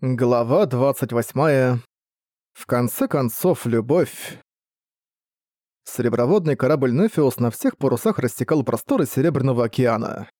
Глава 28. В конце концов, любовь. Сереброводный корабль Нефиус на всех парусах рассекал просторы Серебряного океана.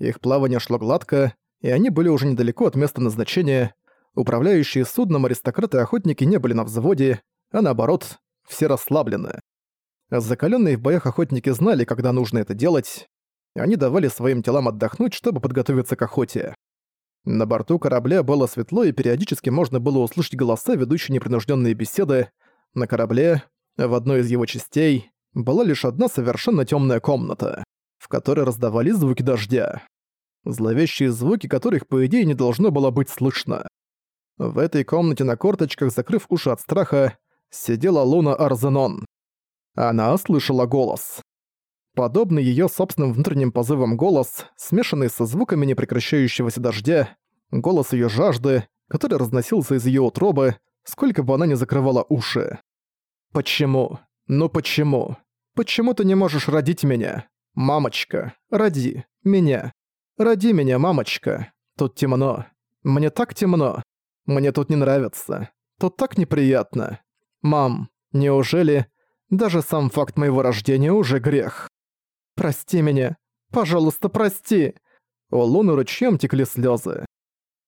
Их плавание шло гладко, и они были уже недалеко от места назначения. Управляющие судном аристократы-охотники не были на взводе, а наоборот, все расслаблены. Закаленные в боях охотники знали, когда нужно это делать. Они давали своим телам отдохнуть, чтобы подготовиться к охоте. На борту корабля было светло, и периодически можно было услышать голоса, ведущие непринужденные беседы. На корабле, в одной из его частей, была лишь одна совершенно темная комната, в которой раздавались звуки дождя. Зловещие звуки, которых, по идее, не должно было быть слышно. В этой комнате на корточках, закрыв уши от страха, сидела Луна Арзенон. Она слышала голос. Подобный ее собственным внутренним позывам голос, смешанный со звуками непрекращающегося дождя, голос ее жажды, который разносился из ее утробы, сколько бы она ни закрывала уши. «Почему? Ну почему? Почему ты не можешь родить меня? Мамочка, роди меня. Роди меня, мамочка. Тут темно. Мне так темно. Мне тут не нравится. Тут так неприятно. Мам, неужели даже сам факт моего рождения уже грех?» «Прости меня! Пожалуйста, прости!» У Луны ручьем текли слезы.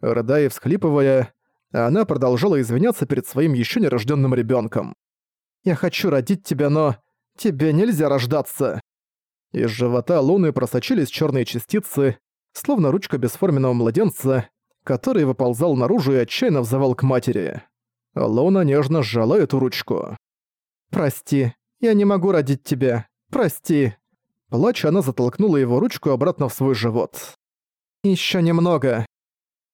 Рыдая и всхлипывая, она продолжала извиняться перед своим еще нерожденным ребенком. «Я хочу родить тебя, но тебе нельзя рождаться!» Из живота Луны просочились черные частицы, словно ручка бесформенного младенца, который выползал наружу и отчаянно взывал к матери. Луна нежно сжала эту ручку. «Прости, я не могу родить тебя. Прости!» Плача, она затолкнула его ручку обратно в свой живот. «Ещё немного».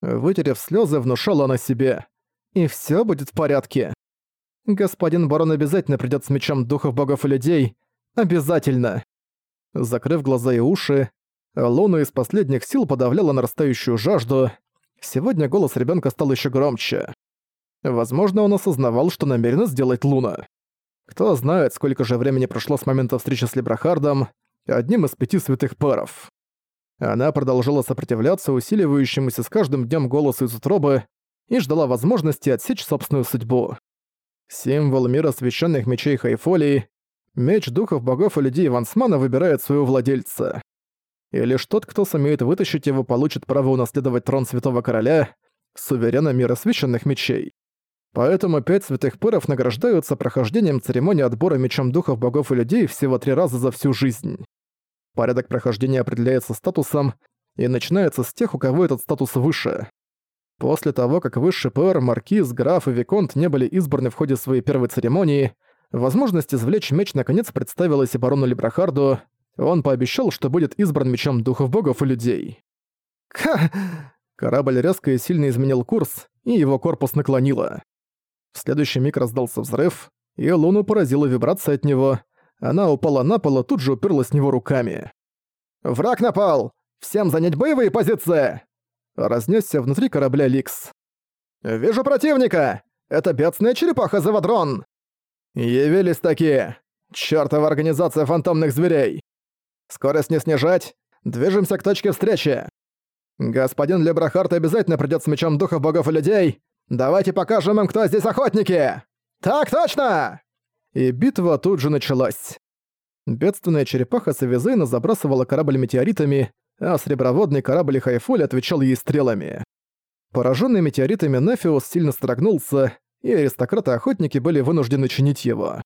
Вытерев слёзы, внушала она себе. «И всё будет в порядке. Господин барон обязательно придёт с мечом духов богов и людей. Обязательно». Закрыв глаза и уши, Луна из последних сил подавляла нарастающую жажду. Сегодня голос ребёнка стал ещё громче. Возможно, он осознавал, что намерена сделать Луна. Кто знает, сколько же времени прошло с момента встречи с Лебрахардом, одним из пяти святых паров. Она продолжала сопротивляться усиливающемуся с каждым днем голосу из утробы и ждала возможности отсечь собственную судьбу. Символ мира священных мечей Хайфолии, меч духов богов и людей Вансмана выбирает своего владельца. И лишь тот, кто сумеет вытащить его, получит право унаследовать трон Святого Короля, суверена мира священных мечей. Поэтому пять святых пыров награждаются прохождением церемонии отбора мечом духов богов и людей всего три раза за всю жизнь. Порядок прохождения определяется статусом и начинается с тех, у кого этот статус выше. После того, как высший пэр, маркиз, граф и виконт не были избраны в ходе своей первой церемонии, возможность извлечь меч наконец представилась и барону Либрахарду, он пообещал, что будет избран мечом духов богов и людей. Ха! Корабль резко и сильно изменил курс, и его корпус наклонило. В следующий миг раздался взрыв, и Луну поразила вибрация от него, она упала на пол и тут же уперлась в него руками. «Враг напал! Всем занять боевые позиции!» Разнесся внутри корабля Ликс. «Вижу противника! Это бедственная черепаха Завадрон!» «Явились такие! Чёртова организация фантомных зверей! Скорость не снижать! Движемся к точке встречи! Господин Лебрахарт обязательно придёт с мечом духов богов и людей! Давайте покажем им, кто здесь охотники! Так точно!» и битва тут же началась. Бедственная черепаха Савизейна забрасывала корабль метеоритами, а среброводный корабль Хайфоль отвечал ей стрелами. Пораженный метеоритами Нефиус сильно строгнулся, и аристократы-охотники были вынуждены чинить его.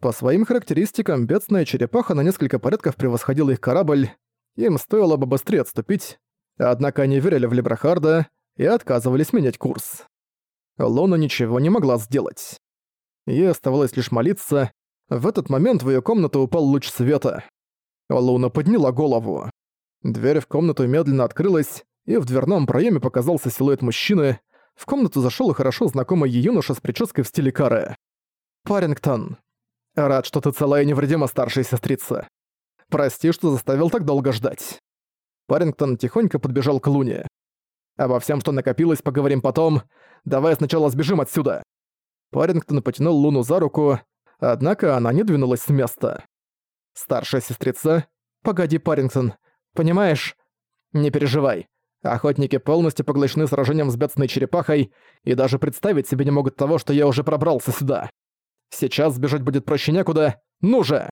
По своим характеристикам, бедственная черепаха на несколько порядков превосходила их корабль, им стоило бы быстрее отступить, однако они верили в Лебрахарда и отказывались менять курс. Лона ничего не могла сделать. Ей оставалось лишь молиться. В этот момент в её комнату упал луч света. Луна подняла голову. Дверь в комнату медленно открылась, и в дверном проёме показался силуэт мужчины. В комнату зашёл и хорошо знакомый ей юноша с прической в стиле каре. «Парингтон, рад, что ты целая и невредима, старшая сестрица. Прости, что заставил так долго ждать». Парингтон тихонько подбежал к Луне. «Обо всем, что накопилось, поговорим потом. Давай сначала сбежим отсюда». Парингтон потянул Луну за руку, однако она не двинулась с места. «Старшая сестрица? Погоди, Парингтон. Понимаешь? Не переживай. Охотники полностью поглощены сражением с бедственной черепахой и даже представить себе не могут того, что я уже пробрался сюда. Сейчас сбежать будет проще некуда. Ну же!»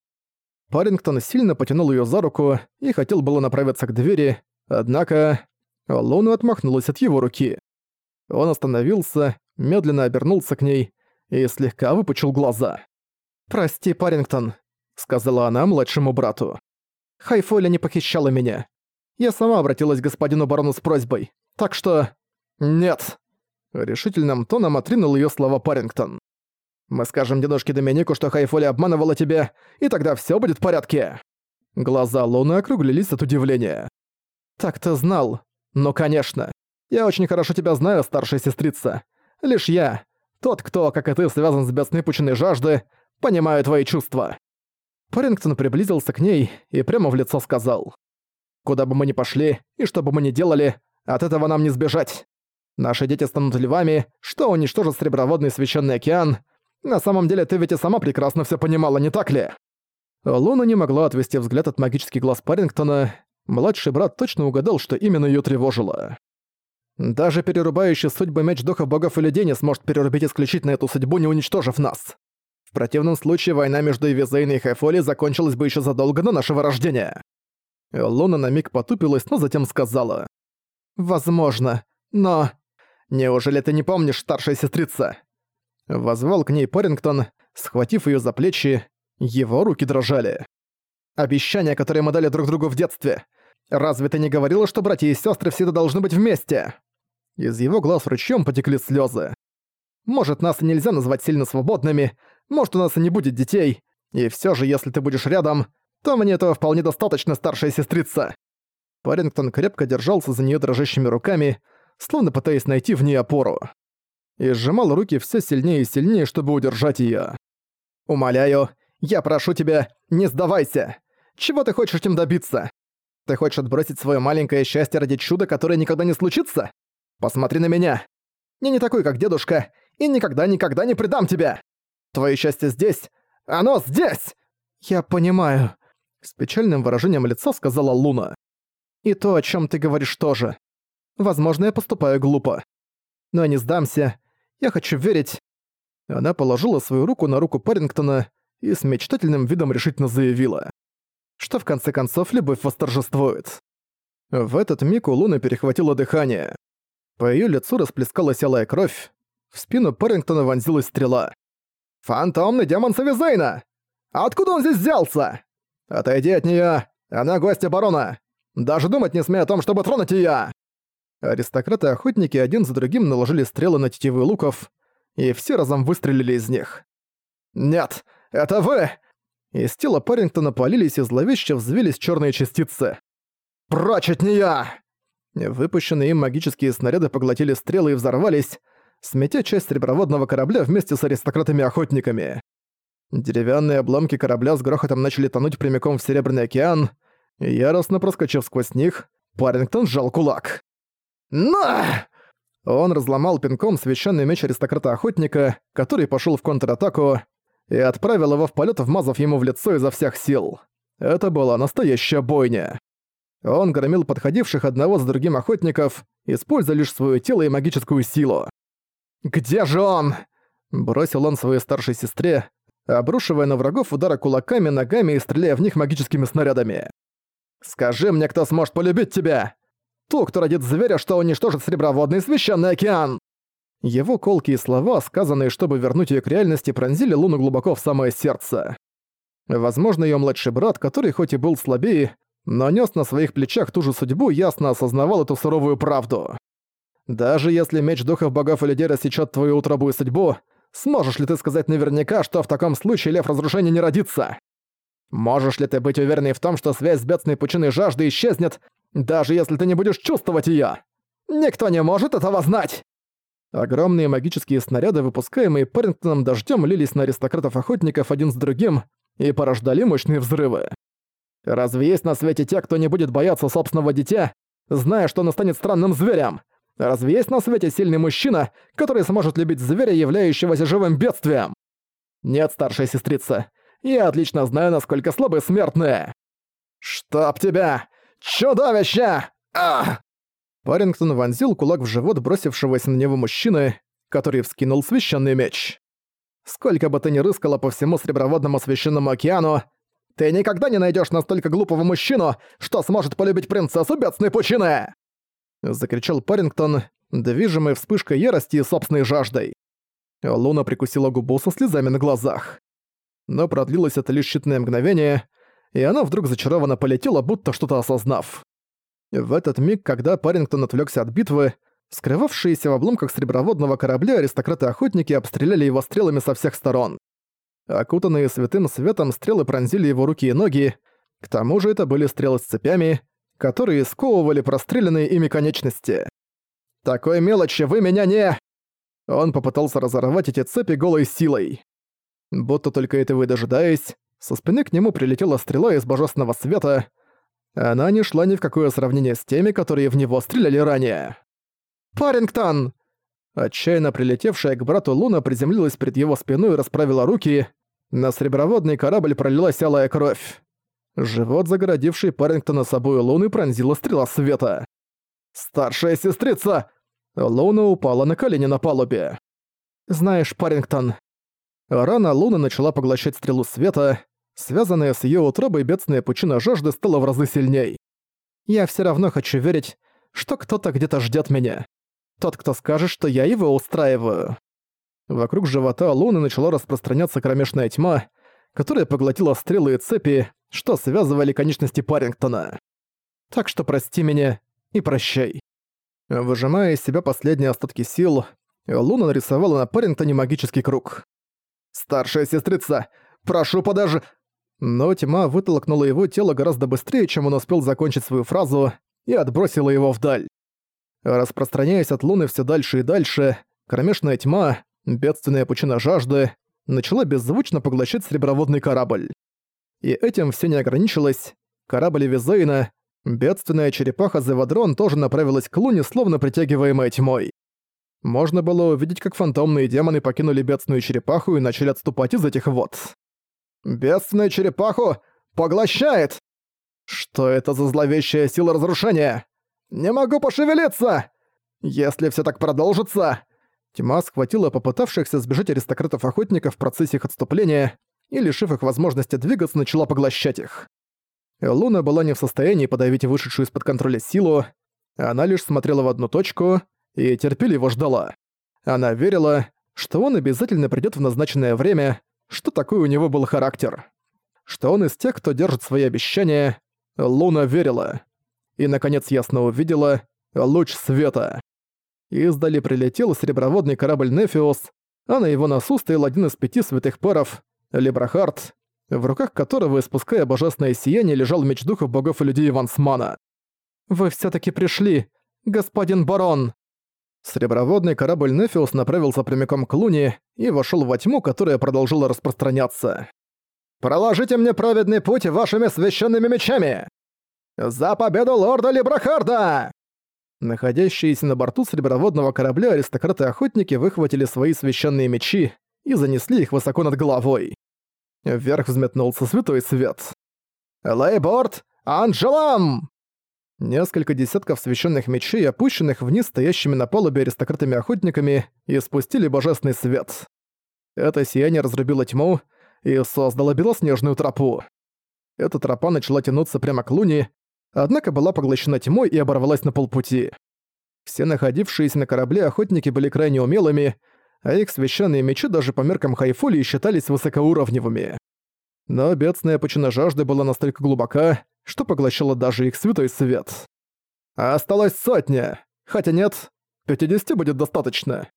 Парингтон сильно потянул ее за руку и хотел было направиться к двери, однако... Луна отмахнулась от его руки. Он остановился, медленно обернулся к ней и слегка выпучил глаза. «Прости, Парингтон», — сказала она младшему брату. «Хайфоля не похищала меня. Я сама обратилась к господину барону с просьбой. Так что... Нет!» Решительным тоном отринул ее слова Парингтон. «Мы скажем дедушке Доминику, что Хайфоли обманывала тебя, и тогда все будет в порядке!» Глаза Луны округлились от удивления. «Так ты знал. Ну, конечно. Я очень хорошо тебя знаю, старшая сестрица. Лишь я, тот, кто, как и ты, связан с бедственной пучиной жажды, понимаю твои чувства». Парингтон приблизился к ней и прямо в лицо сказал. Куда бы мы ни пошли, и что бы мы ни делали, от этого нам не сбежать. Наши дети станут львами, что уничтожит Среброводный Священный океан. На самом деле ты ведь и сама прекрасно все понимала, не так ли?» Луна не могла отвести взгляд от магических глаз Парингтона. Младший брат точно угадал, что именно ее тревожило. «Даже перерубающий судьбы меч духов богов и людей не сможет перерубить исключительно эту судьбу, не уничтожив нас. В противном случае война между Эвизейной и Хайфоли закончилась бы еще задолго до нашего рождения. Луна на миг потупилась, но затем сказала. «Возможно, но...» «Неужели ты не помнишь, старшая сестрица?» Возвал к ней Порингтон, схватив ее за плечи, его руки дрожали. «Обещания, которые мы дали друг другу в детстве. Разве ты не говорила, что братья и сестры всегда должны быть вместе?» Из его глаз ручьем потекли слезы. «Может, нас и нельзя назвать сильно свободными, может, у нас и не будет детей, и все же, если ты будешь рядом, то мне этого вполне достаточно, старшая сестрица». Парингтон крепко держался за нее дрожащими руками, словно пытаясь найти в ней опору. И сжимал руки все сильнее и сильнее, чтобы удержать ее. «Умоляю, я прошу тебя, не сдавайся! Чего ты хочешь этим добиться? Ты хочешь отбросить свое маленькое счастье ради чуда, которое никогда не случится? Посмотри на меня! Я не такой, как дедушка, и никогда-никогда не предам тебя! Твое счастье здесь! Оно здесь!» «Я понимаю», с печальным выражением лица сказала Луна. «И то, о чем ты говоришь, тоже. Возможно, я поступаю глупо. Но я не сдамся. Я хочу верить». Она положила свою руку на руку Парингтона и с мечтательным видом решительно заявила, что в конце концов любовь восторжествует. В этот миг у Луны перехватило дыхание. По её лицу расплескалась алая кровь, в спину Парингтона вонзилась стрела. «Фантомный демон Савизейна! Откуда он здесь взялся?» «Отойди от неё! Она гостья барона! Даже думать не смей о том, чтобы тронуть её!» Аристократы-охотники один за другим наложили стрелы на тетивы луков, и все разом выстрелили из них. «Нет, это вы!» Из тела Парингтона полились и зловеще взвились черные частицы. «Прочь от неё!» Выпущенные им магические снаряды поглотили стрелы и взорвались, сметя часть среброводного корабля вместе с аристократами-охотниками. Деревянные обломки корабля с грохотом начали тонуть прямиком в Серебряный океан, и яростно проскочив сквозь них, Парингтон сжал кулак. «На!» Он разломал пинком священный меч аристократа-охотника, который пошел в контратаку, и отправил его в полет, вмазав ему в лицо изо всех сил. Это была настоящая бойня. Он громил подходивших одного за другим охотников, используя лишь свое тело и магическую силу. «Где же он?» Бросил он своей старшей сестре, обрушивая на врагов удары кулаками, ногами и стреляя в них магическими снарядами. «Скажи мне, кто сможет полюбить тебя! Ту, кто родит зверя, что уничтожит Среброводный Священный океан!» Его колкие слова, сказанные, чтобы вернуть ее к реальности, пронзили Луну глубоко в самое сердце. Возможно, ее младший брат, который хоть и был слабее, но нес на своих плечах ту же судьбу, ясно осознавал эту суровую правду. Даже если меч духов богов и людей рассечет твою утробу и судьбу, Сможешь ли ты сказать наверняка, что в таком случае лев разрушения не родится? Можешь ли ты быть уверенной в том, что связь с бедственной пучиной жажды исчезнет, даже если ты не будешь чувствовать её? Никто не может этого знать!» Огромные магические снаряды, выпускаемые Парингтоном дождём, лились на аристократов-охотников один с другим и порождали мощные взрывы. Разве есть на свете те, кто не будет бояться собственного дитя, зная, что он станет странным зверем? Разве есть на свете сильный мужчина, который сможет любить зверя, являющегося живым бедствием? Нет, старшая сестрица. Я отлично знаю, насколько слабы смертные. Чтоб тебя! Чудовище! Ах! Парингтон вонзил кулак в живот бросившегося на него мужчины, который вскинул священный меч. «Сколько бы ты ни рыскала по всему Среброводному священному океану, ты никогда не найдешь настолько глупого мужчину, что сможет полюбить принцессу бедственной пучины!» Закричал Парингтон, движимый вспышкой ярости и собственной жаждой. Луна прикусила губу со слезами на глазах. Но продлилось это лишь считанное мгновение, и она вдруг зачарованно полетела, будто что-то осознав. В этот миг, когда Парингтон отвлекся от битвы, скрывавшиеся в обломках среброводного корабля аристократы-охотники обстреляли его стрелами со всех сторон. Окутанные святым светом стрелы пронзили его руки и ноги, к тому же это были стрелы с цепями, которые сковывали простреленные ими конечности. «Такой мелочи вы меня не...» Он попытался разорвать эти цепи голой силой. Будто только этого и дожидаясь, со спины к нему прилетела стрела из божественного света. Она не шла ни в какое сравнение с теми, которые в него стреляли ранее. «Парингтон!» Отчаянно прилетевшая к брату Луна приземлилась перед его спиной и расправила руки. На среброводный корабль пролилась алая кровь. Живот, загородивший Парингтона собой Луны, пронзила стрела света. «Старшая сестрица!» Луна упала на колени на палубе. «Знаешь, Парингтон...» Рана Луны начала поглощать стрелу света. Связанная с её утробой бедственная пучина жажды стала в разы сильней. «Я всё равно хочу верить, что кто-то где-то ждёт меня. Тот, кто скажет, что я его устраиваю». Вокруг живота Луны начала распространяться кромешная тьма, которая поглотила стрелы и цепи, что связывали конечности Парингтона. Так что прости меня и прощай. Выжимая из себя последние остатки сил, Луна нарисовала на Парингтоне магический круг. «Старшая сестрица, прошу подожди!» Но тьма вытолкнула его тело гораздо быстрее, чем он успел закончить свою фразу, и отбросила его вдаль. Распространяясь от Луны все дальше и дальше, кромешная тьма, бедственная пучина жажды, начала беззвучно поглощать среброводный корабль. И этим все не ограничилось. Корабль Визейна, бедственная черепаха Зевадрон тоже направилась к Луне, словно притягиваемая тьмой. Можно было увидеть, как фантомные демоны покинули бедственную черепаху и начали отступать из этих вод. «Бедственную черепаху поглощает!» «Что это за зловещая сила разрушения? Не могу пошевелиться! Если все так продолжится, Тьма схватила попытавшихся сбежать аристократов-охотников в процессе их отступления и, лишив их возможности двигаться, начала поглощать их. Луна была не в состоянии подавить вышедшую из-под контроля силу, она лишь смотрела в одну точку и терпеливо ждала. Она верила, что он обязательно придёт в назначенное время, что такой у него был характер. Что он из тех, кто держит свои обещания, Луна верила. И, наконец, ясно увидела луч света. Издали прилетел сереброводный корабль «Нефиус», а на его носу стоял один из пяти святых паров — Лебрахард, в руках которого, испуская божественное сияние, лежал меч духов богов и людей Вансмана. «Вы всё таки пришли, господин барон!» Среброводный корабль «Нефиус» направился прямиком к Луне и вошёл во тьму, которая продолжила распространяться. «Проложите мне праведный путь вашими священными мечами! За победу лорда Лебрахарда!» Находящиеся на борту среброводного корабля аристократы-охотники выхватили свои священные мечи и занесли их высоко над головой. Вверх взметнулся святой свет. «Лейборд! Анджелам!» Несколько десятков священных мечей, опущенных вниз стоящими на палубе аристократами-охотниками, испустили божественный свет. Это сияние разрубило тьму и создало белоснежную тропу. Эта тропа начала тянуться прямо к луне, однако была поглощена тьмой и оборвалась на полпути. Все находившиеся на корабле охотники были крайне умелыми, а их священные мечи даже по меркам Хайфулии считались высокоуровневыми. Но бедственная пучина жажды была настолько глубока, что поглощала даже их святой свет. «Осталось сотня! Хотя нет, 50 будет достаточно.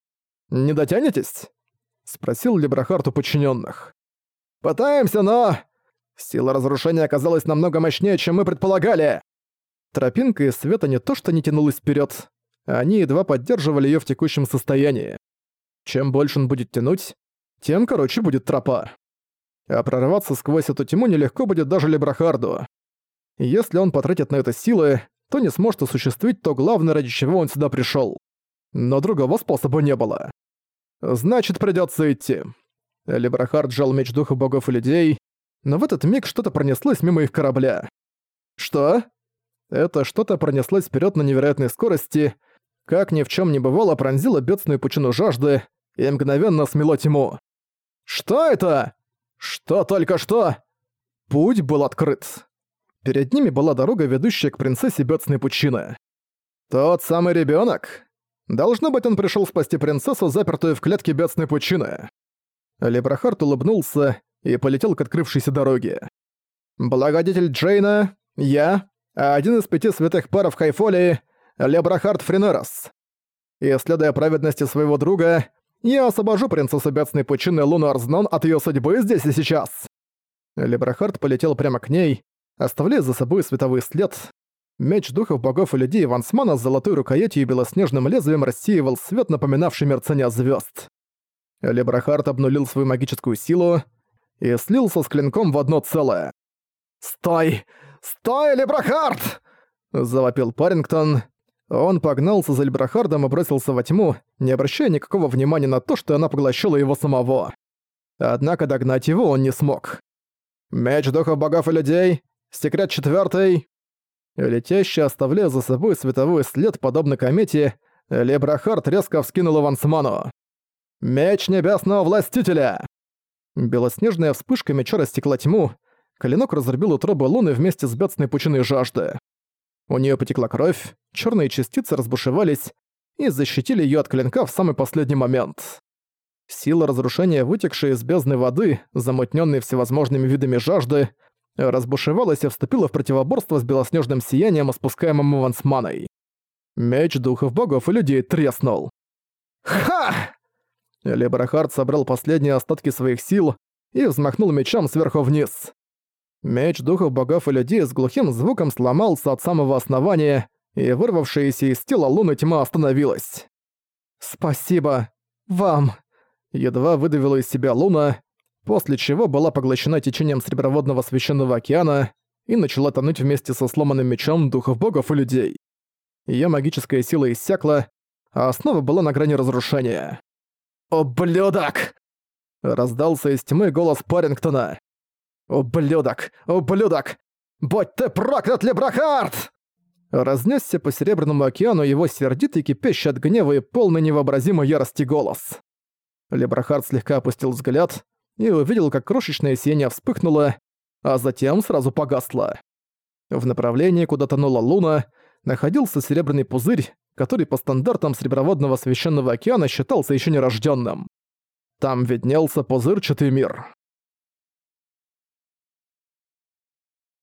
Не дотянетесь?» — спросил Лебрахард у подчиненных. «Пытаемся, но...» Сила разрушения оказалась намного мощнее, чем мы предполагали. Тропинка из света не то что не тянулась вперед, они едва поддерживали ее в текущем состоянии. Чем больше он будет тянуть, тем короче будет тропа. А прорваться сквозь эту тьму нелегко будет даже Лебрахарду. Если он потратит на это силы, то не сможет осуществить то главное, ради чего он сюда пришел. Но другого способа не было. Значит, придется идти. Лебрахард сжал меч духа богов и людей, но в этот миг что-то пронеслось мимо их корабля. «Что?» Это что-то пронеслось вперед на невероятной скорости, как ни в чем не бывало, пронзило бедственную пучину жажды и мгновенно смело тьму. «Что это? Что только что?» Путь был открыт. Перед ними была дорога, ведущая к принцессе бедственной пучины. Тот самый ребенок. Должно быть, он пришел спасти принцессу, запертую в клетке бедственной пучины. Лебрахард улыбнулся и полетел к открывшейся дороге. «Благодетель Джейна, я, один из пяти святых паров Хайфолии, Лебрахард Френерос. И, следуя праведности своего друга, я освобожу принцессу Бедственной Пучины Луну Арзнон от ее судьбы здесь и сейчас». Лебрахард полетел прямо к ней, оставляя за собой световой след. Меч духов богов и людей Вансмана с золотой рукоятью и белоснежным лезвием рассеивал свет, напоминавший мерцание звезд. Лебрахард обнулил свою магическую силу и слился с клинком в одно целое. «Стой! Стой, Лебрахард!» — завопил Парингтон. Он погнался за Лебрахардом и бросился во тьму, не обращая никакого внимания на то, что она поглощала его самого. Однако догнать его он не смог. «Меч духов богов и людей! Секрет четвёртый!» Летящий, оставляя за собой световой след, подобно комете, Лебрахард резко вскинул Ивансману. «Меч небесного властителя!» Белоснежная вспышка меча растекла тьму, клинок разрубил утробу луны вместе с бедственной пучиной жажды. У нее потекла кровь, черные частицы разбушевались и защитили ее от клинка в самый последний момент. Сила разрушения, вытекшая из бездны воды, замутненной всевозможными видами жажды, разбушевалась и вступила в противоборство с белоснежным сиянием, испускаемым Ивансманой. Меч духов богов и людей треснул. «Ха!» Лебрахард собрал последние остатки своих сил и взмахнул мечом сверху вниз. Меч духов богов и людей с глухим звуком сломался от самого основания, и вырвавшаяся из тела луны тьма остановилась. «Спасибо вам!» Едва выдавила из себя луна, после чего была поглощена течением Среброводного Священного Океана и начала тонуть вместе со сломанным мечом духов богов и людей. Её магическая сила иссякла, а основа была на грани разрушения. «Ублюдок!» Раздался из тьмы голос Парингтона. «Ублюдок! Ублюдок! Будь ты проклят, Лебрахард!» Разнесся по Серебряному океану его сердитый, кипящий от гнева и полный невообразимой ярости голос. Лебрахард слегка опустил взгляд и увидел, как крошечное сияние вспыхнуло, а затем сразу погасло. В направлении, куда тонула луна, находился серебряный пузырь, который по стандартам Среброводного Священного Океана считался еще нерожденным. Там виднелся пузырчатый мир.